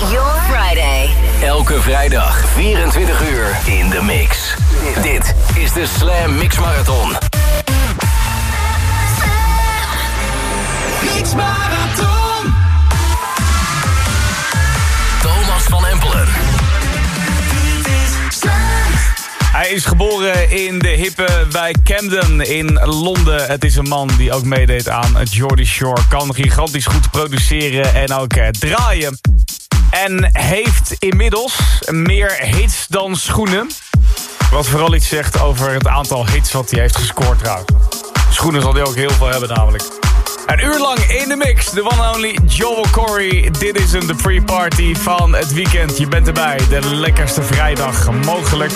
your Friday. Elke vrijdag 24 uur in de mix. Dit is de Slam Mix Marathon. Mix Marathon. Thomas van Empelen. Hij is geboren in de hippe wijk Camden in Londen. Het is een man die ook meedeed aan Geordie Shore. Kan gigantisch goed produceren en ook eh, draaien. En heeft inmiddels meer hits dan schoenen. Wat vooral iets zegt over het aantal hits wat hij heeft gescoord trouwens. Schoenen zal hij ook heel veel hebben namelijk. Een uur lang in de mix, de one only Joel Corey. Dit is een de pre-party van het weekend. Je bent erbij, de lekkerste vrijdag mogelijk.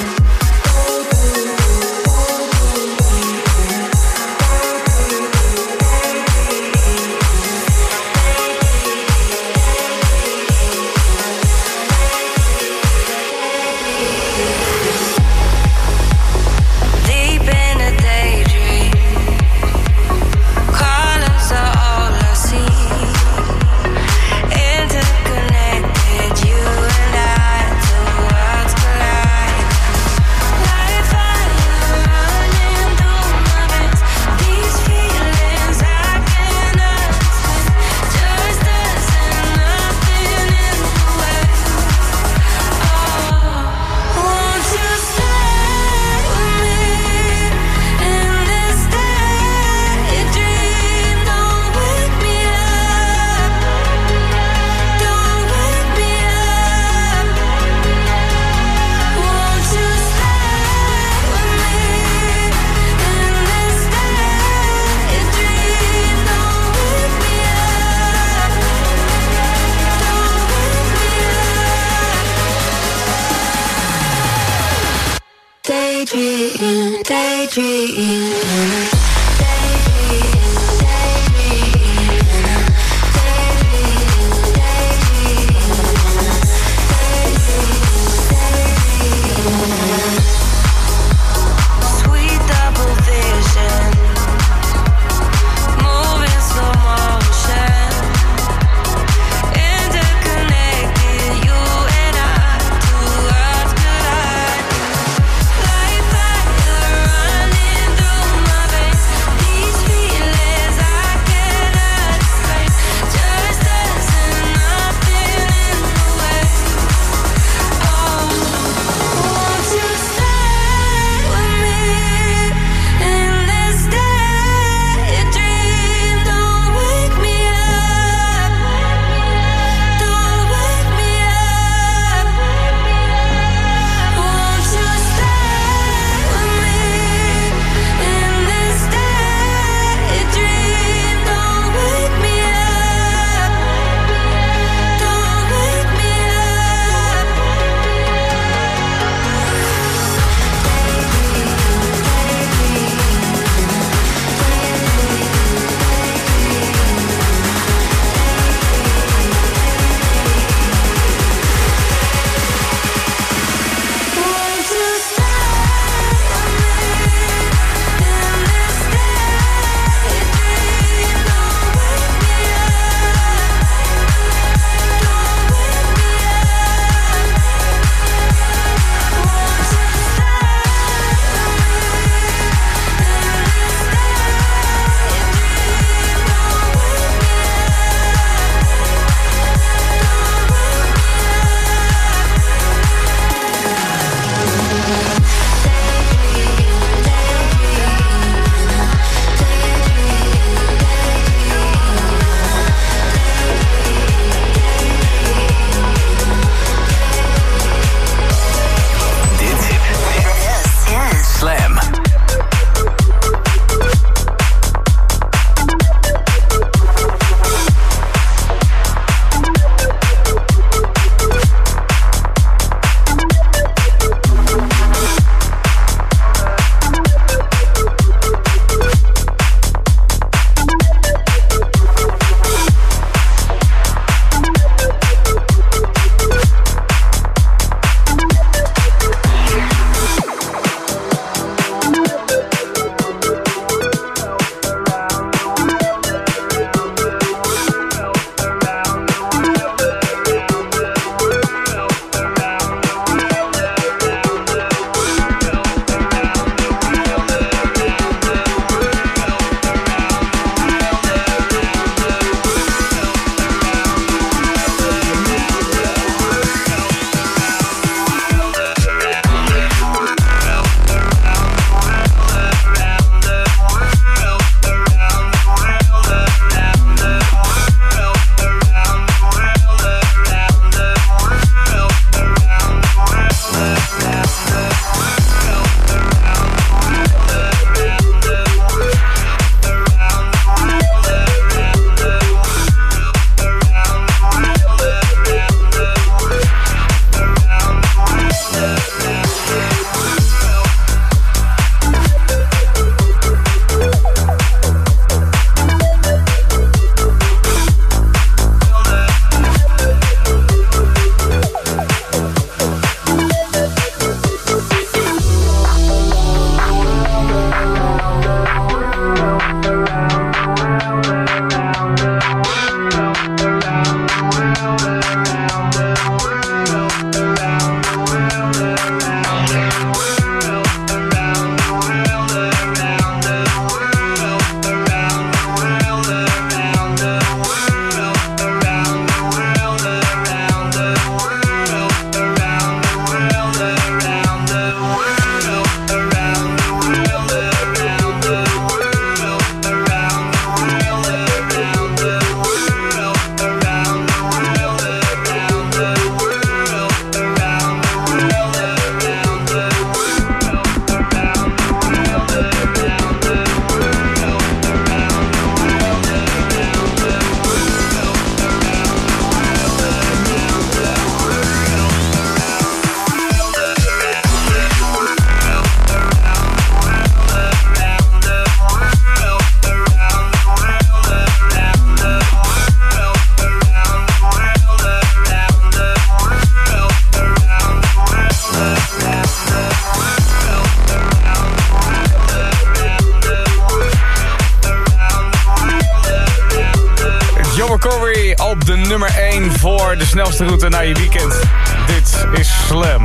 voor de snelste route naar je weekend. Dit is Slam.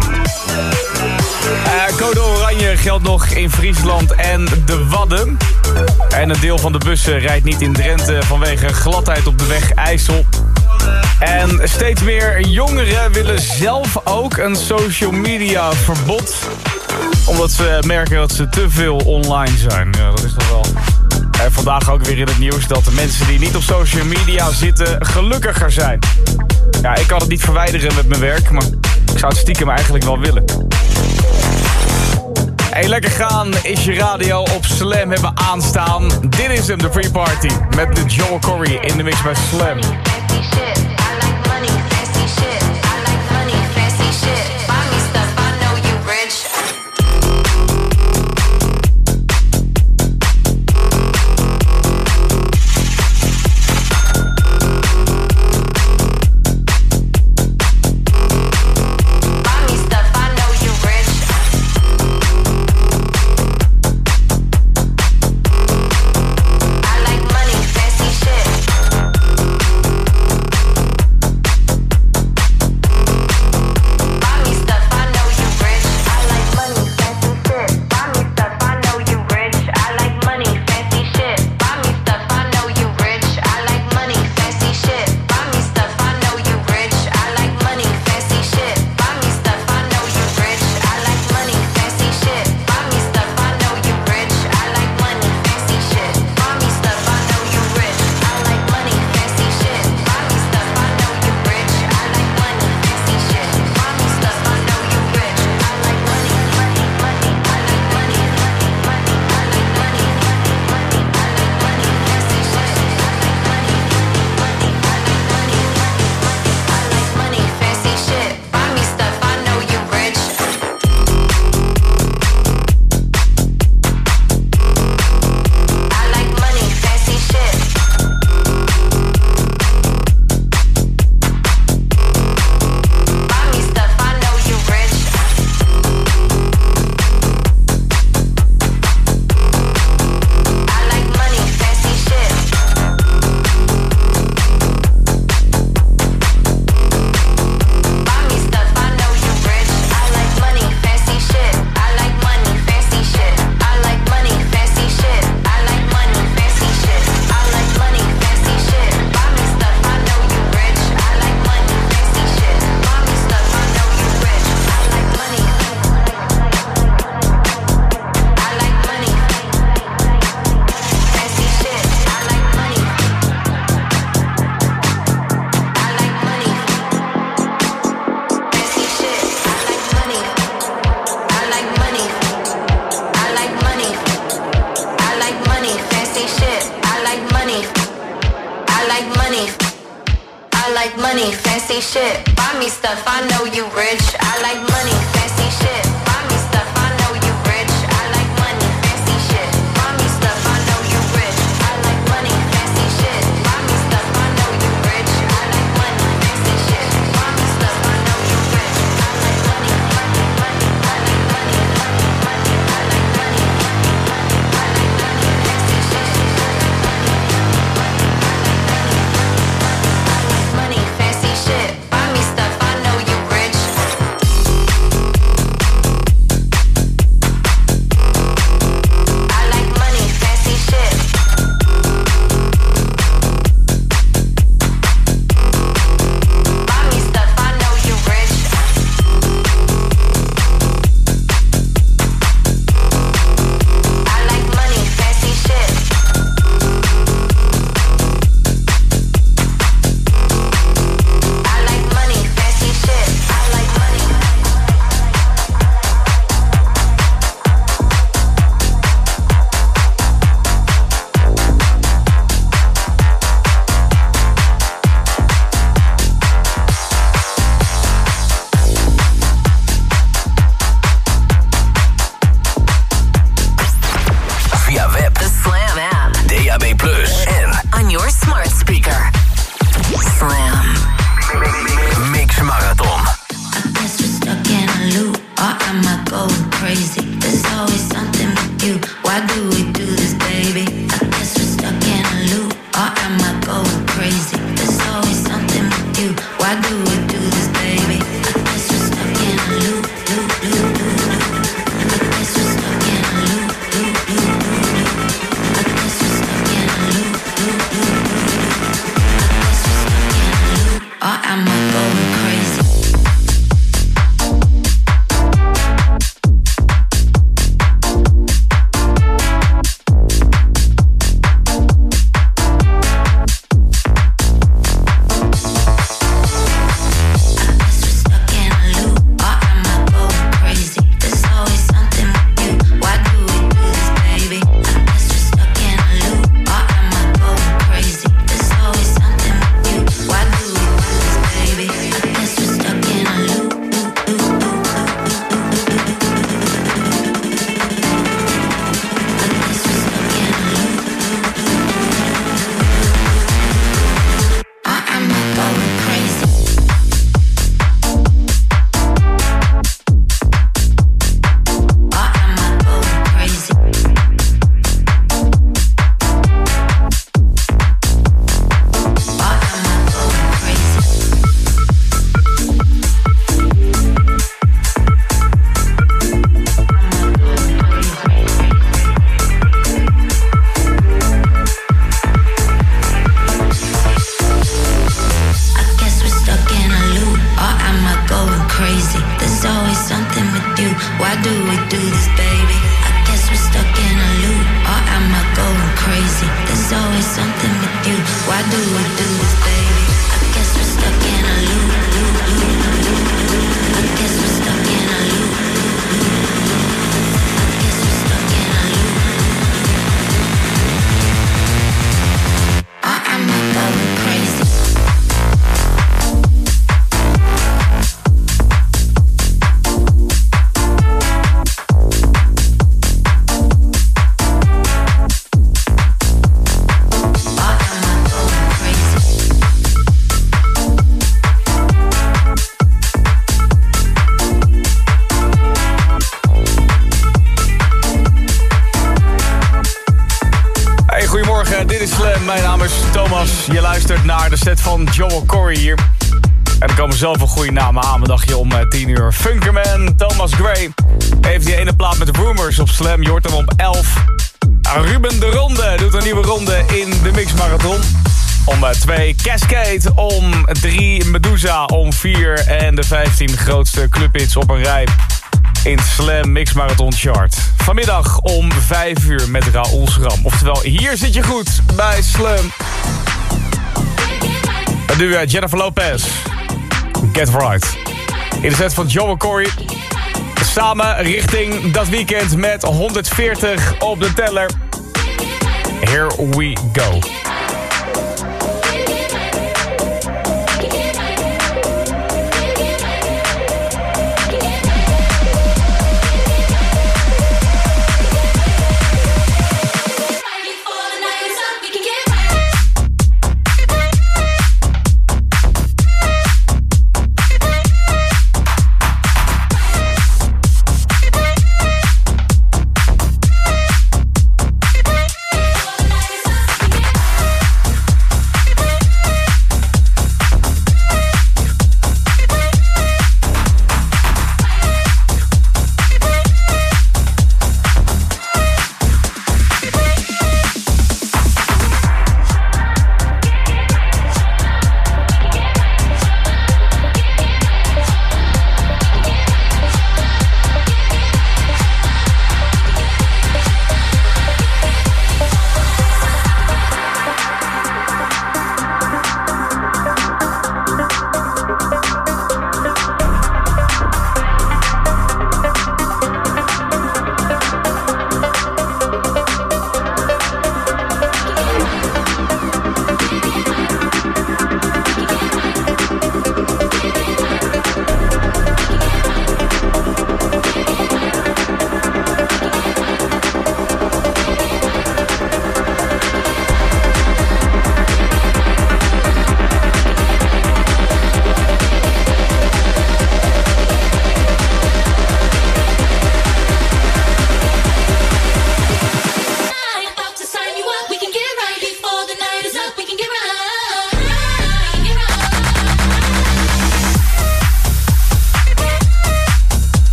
Eh, code oranje geldt nog in Friesland en de Wadden. En een deel van de bussen rijdt niet in Drenthe vanwege gladheid op de weg IJssel. En steeds meer jongeren willen zelf ook een social media verbod. Omdat ze merken dat ze te veel online zijn. Ja, dat is toch wel... En vandaag ook weer in het nieuws dat de mensen die niet op social media zitten gelukkiger zijn. Ja, ik kan het niet verwijderen met mijn werk, maar ik zou het stiekem eigenlijk wel willen. Hey, lekker gaan is je radio op Slam hebben aanstaan. Dit is hem, de free party. Met de Joel Corey in de mix bij Slam. 4 en de 15 grootste clubhits op een rij in Slam Mix Marathon Chart. Vanmiddag om 5 uur met Raoul Schram. Oftewel, hier zit je goed bij Slam. En nu we Jennifer Lopez. Get Right. In de set van Joe Corey. Samen richting dat weekend met 140 op de teller. Here we go.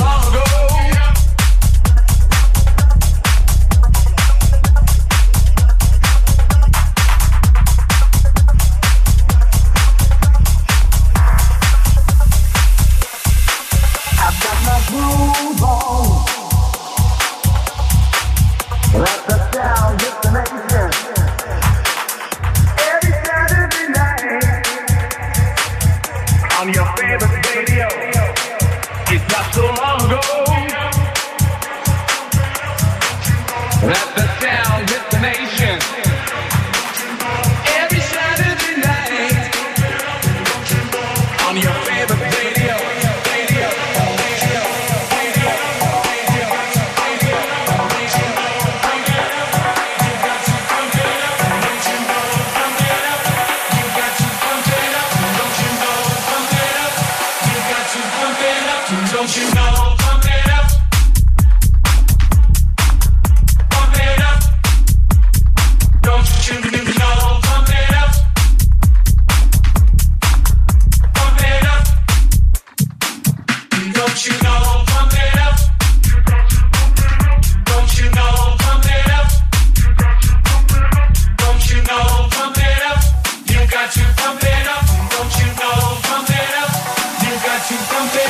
long ago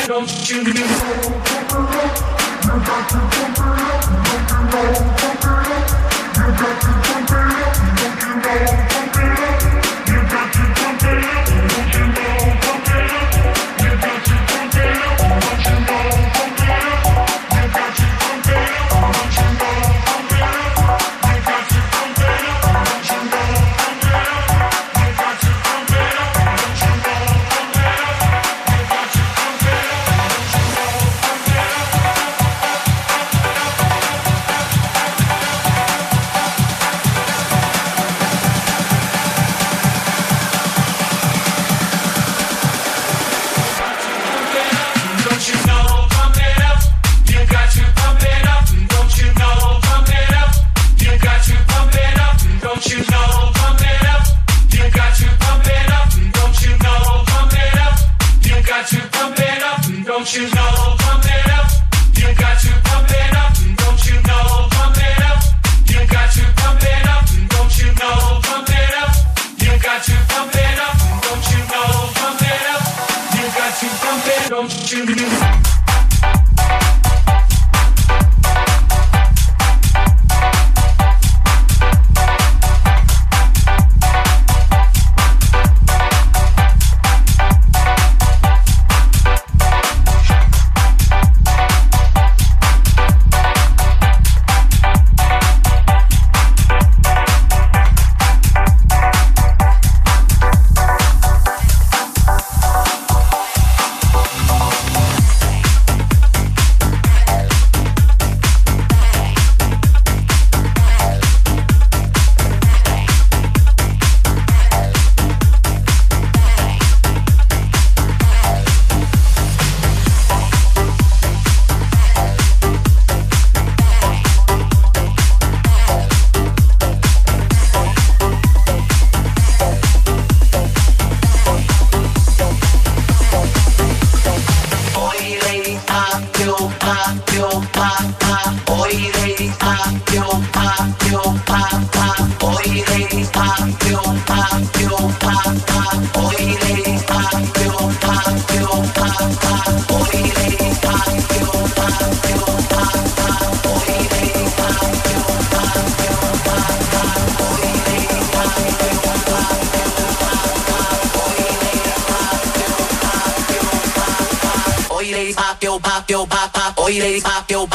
don't you know?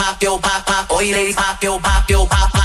pop, yo, pop, pop. All you ladies pop, yo, pop, yo, pop.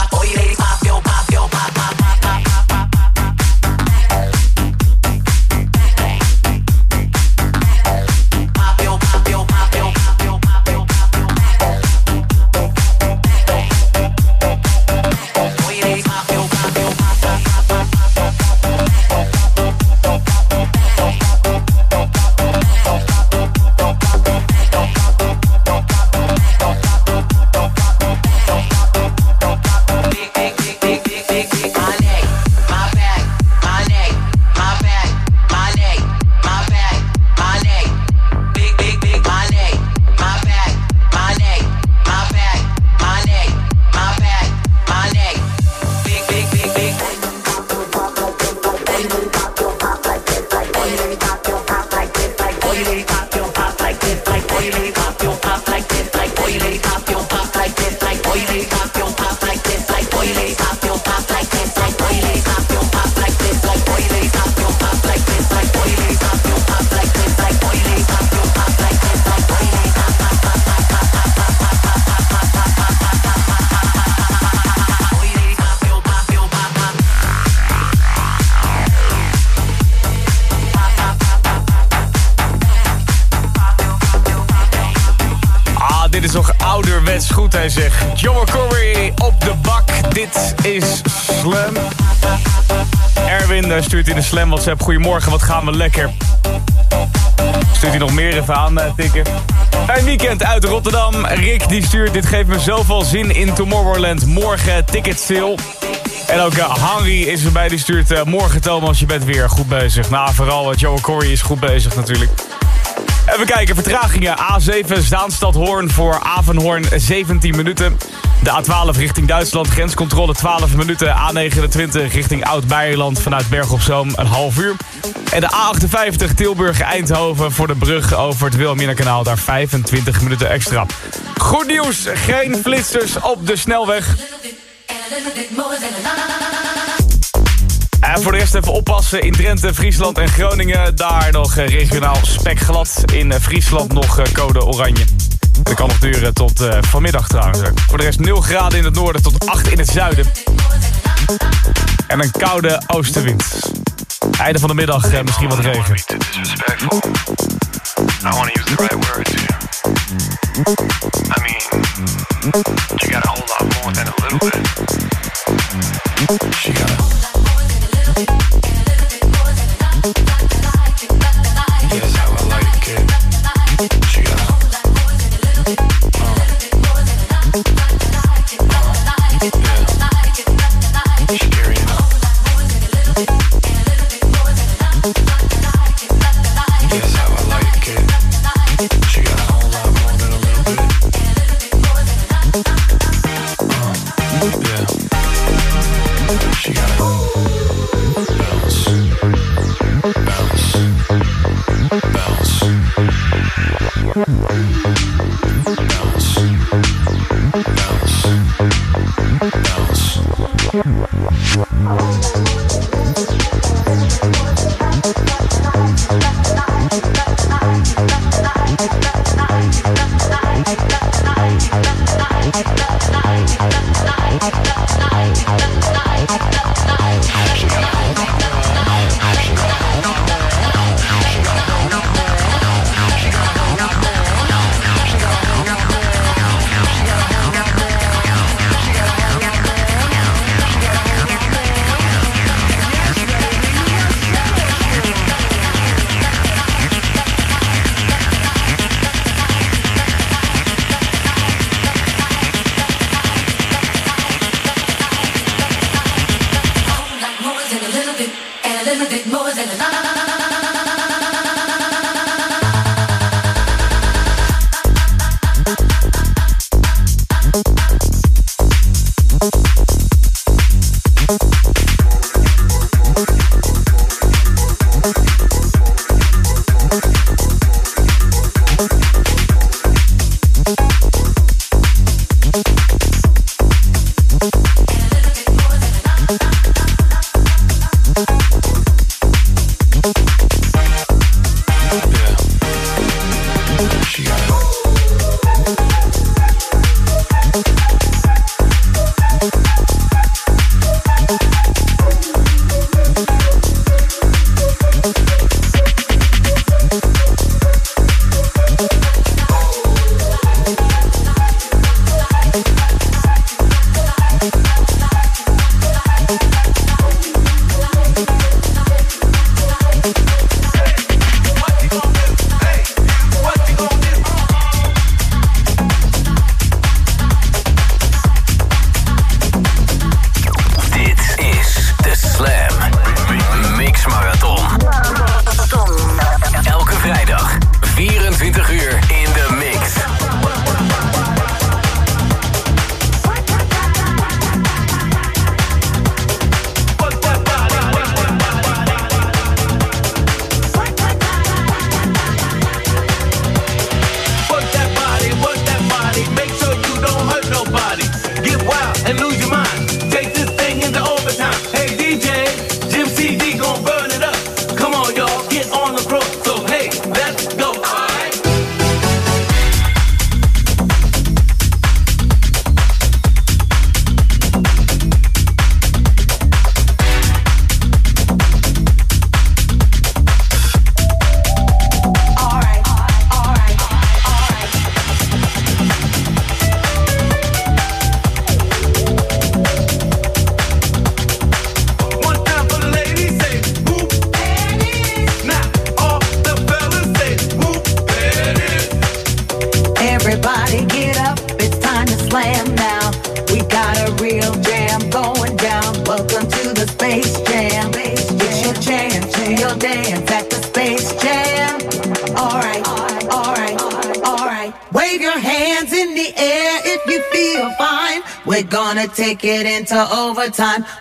toch ouderwets goed, hij zegt. John Corey op de bak, dit is Slam. Erwin stuurt in de Slam WhatsApp. Goedemorgen, wat gaan we lekker. Stuurt hij nog meer even aan, eh, tikken. Fijn weekend uit Rotterdam. Rick die stuurt, dit geeft me zoveel zin in Tomorrowland. Morgen ticket sale. En ook eh, uh, Henry is erbij, die stuurt... Eh, morgen Thomas, je bent weer goed bezig. Nou, vooral Joe Corey is goed bezig natuurlijk. Even kijken, vertragingen. A7 Zaanstad Hoorn voor Avenhoorn 17 minuten. De A12 richting Duitsland, grenscontrole 12 minuten. A29 richting Oud-Beierland vanuit Berg op Zoom een half uur. En de A58 Tilburg-Eindhoven voor de brug over het Wilhelmina-kanaal. Daar 25 minuten extra. Goed nieuws, geen flitsers op de snelweg. En voor de rest even oppassen in Drenthe, Friesland en Groningen. Daar nog regionaal spekglad. In Friesland nog code oranje. Dat kan nog duren tot uh, vanmiddag trouwens. Voor de rest 0 graden in het noorden tot 8 in het zuiden. En een koude oostenwind. Einde van de middag uh, misschien wat regen. I want to use the right words here. I mean, you got a whole lot more than a little bit. She got Yes,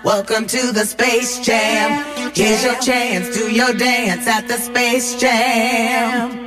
Welcome to the Space Jam. Here's your chance. Do your dance at the Space Jam.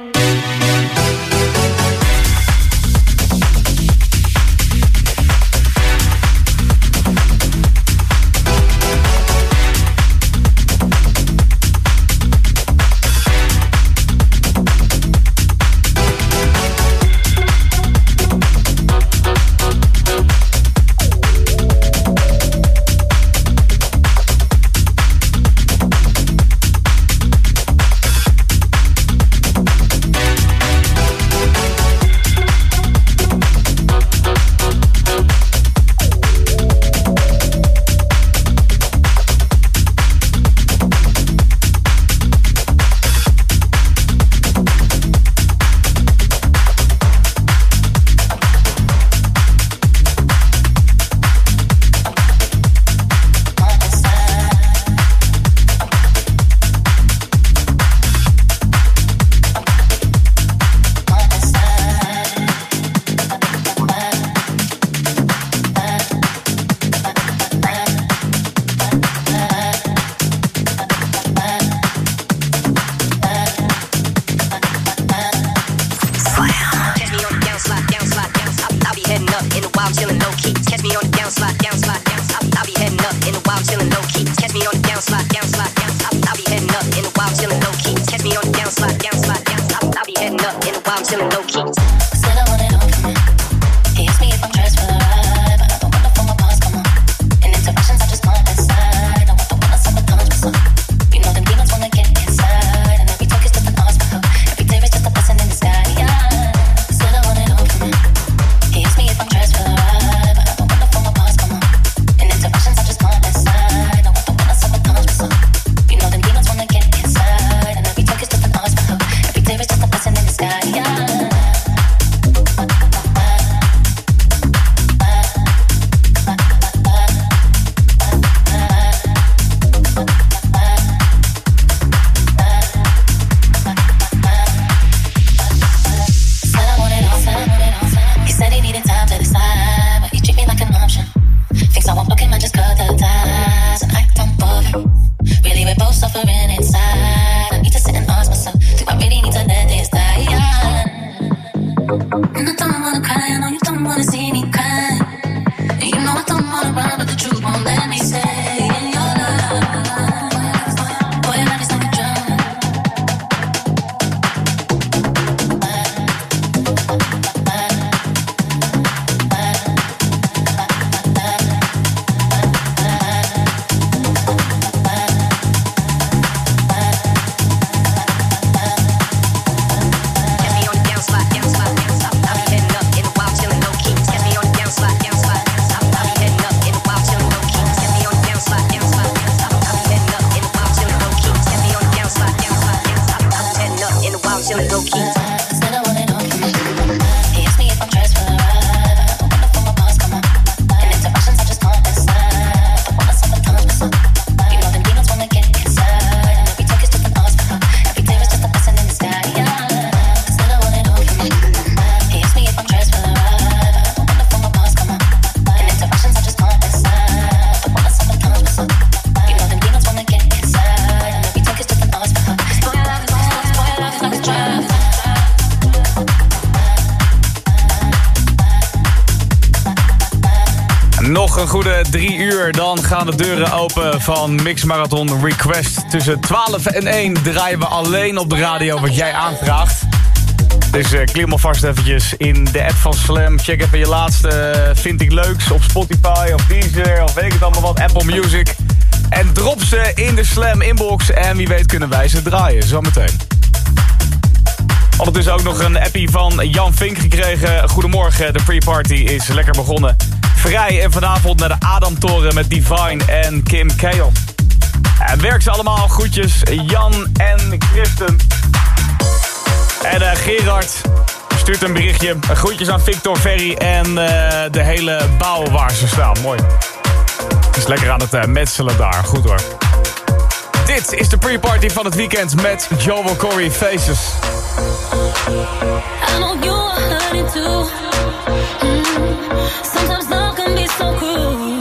drie uur. Dan gaan de deuren open van Mix Marathon Request. Tussen 12 en 1 draaien we alleen op de radio wat jij aanvraagt. Dus eh, klim alvast eventjes in de app van Slam. Check even je laatste eh, Vind ik Leuks op Spotify of Deezer of weet ik het allemaal wat. Apple Music. En drop ze in de Slam inbox. En wie weet kunnen wij ze draaien. Zometeen. Ondertussen dus ook nog een appie van Jan Vink gekregen. Goedemorgen, de pre-party is lekker begonnen vrij. En vanavond naar de Adamtoren met Divine en Kim Kale. En werk ze allemaal. Groetjes Jan en Christen. En eh, Gerard stuurt een berichtje. Groetjes aan Victor Ferry en eh, de hele bouw waar ze staan. Mooi. Het is lekker aan het eh, metselen daar. Goed hoor. Dit is de pre-party van het weekend met Joe Corey Faces. I know hurting too. Mm. Sometimes can be so cruel.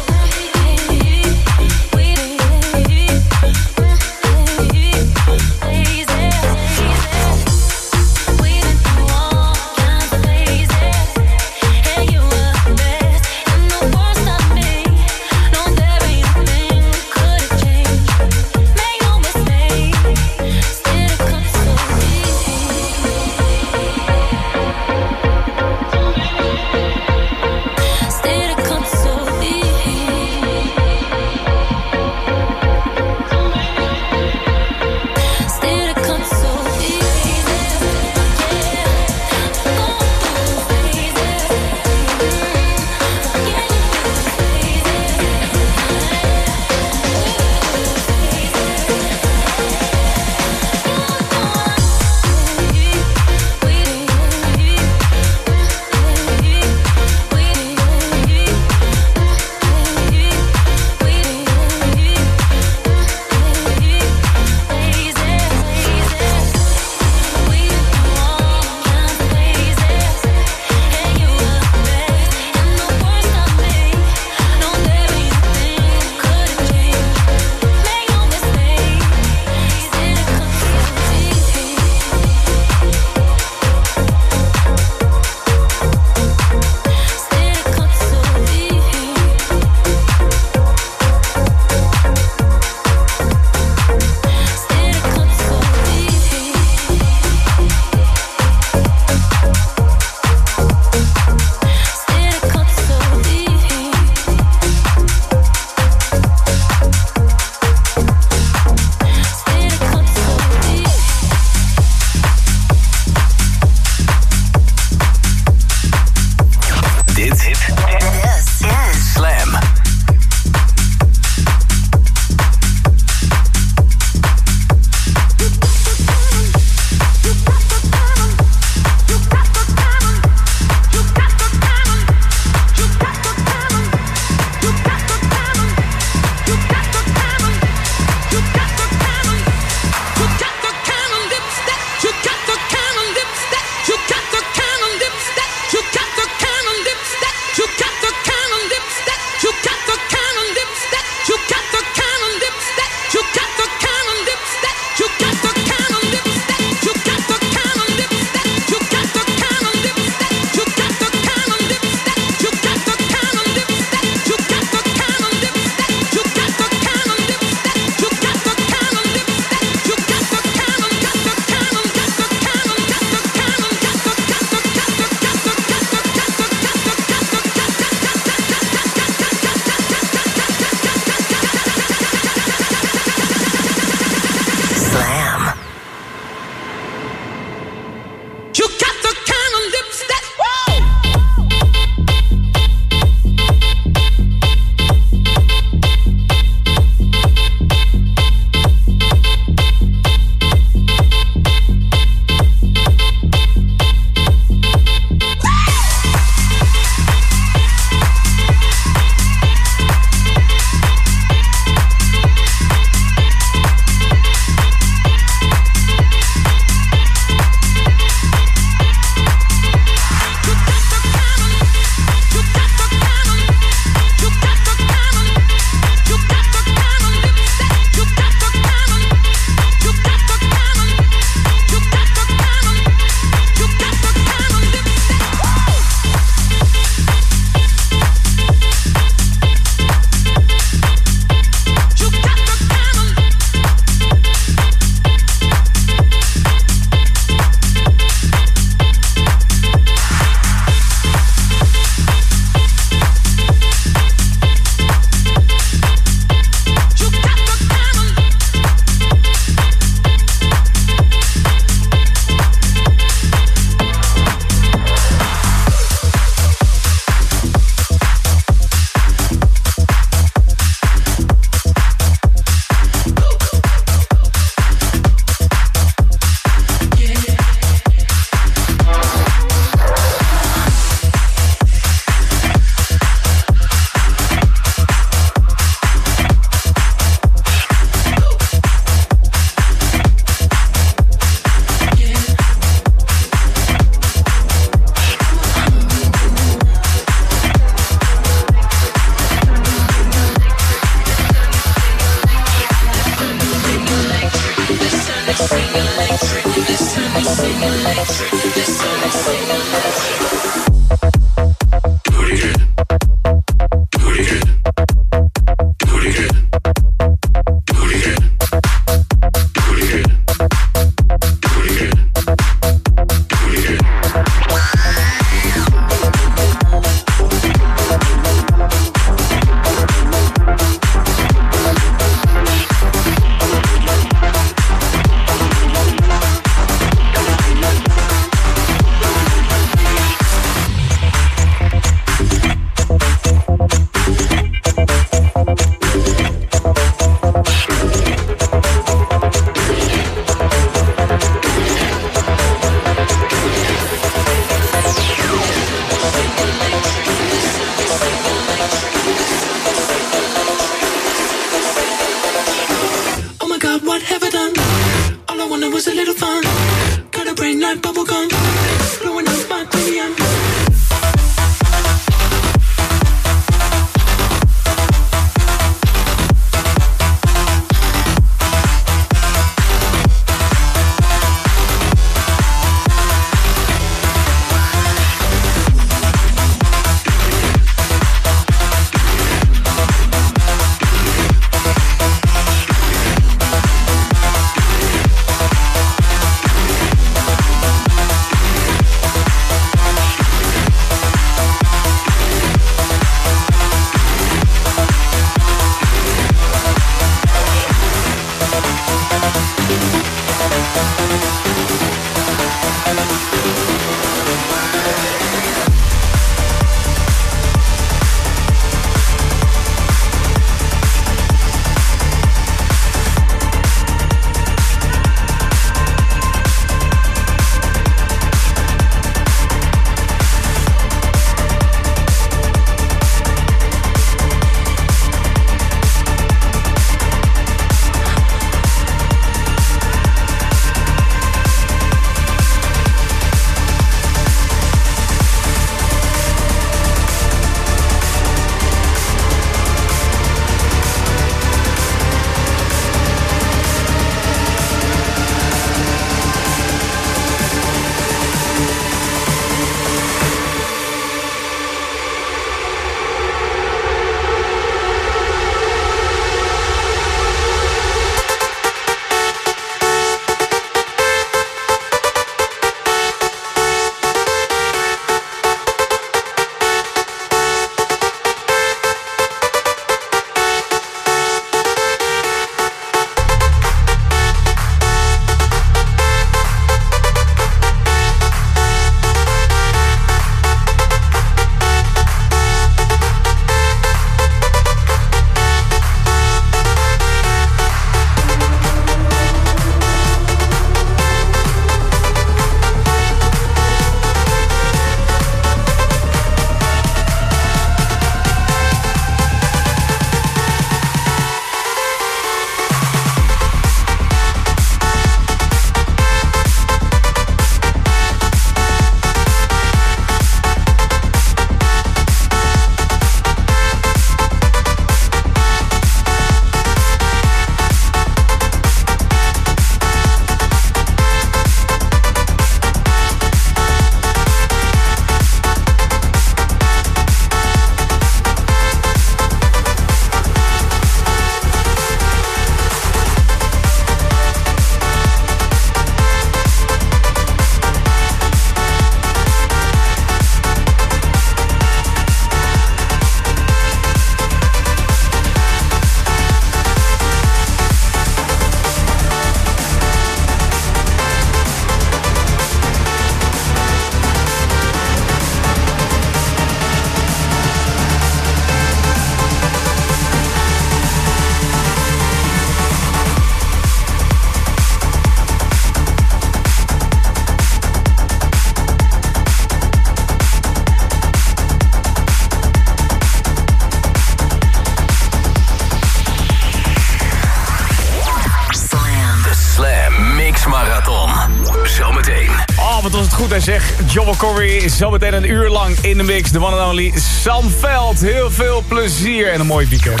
Joel Corey zometeen een uur lang in de mix. De one and only Sam Veld. Heel veel plezier en een mooi weekend.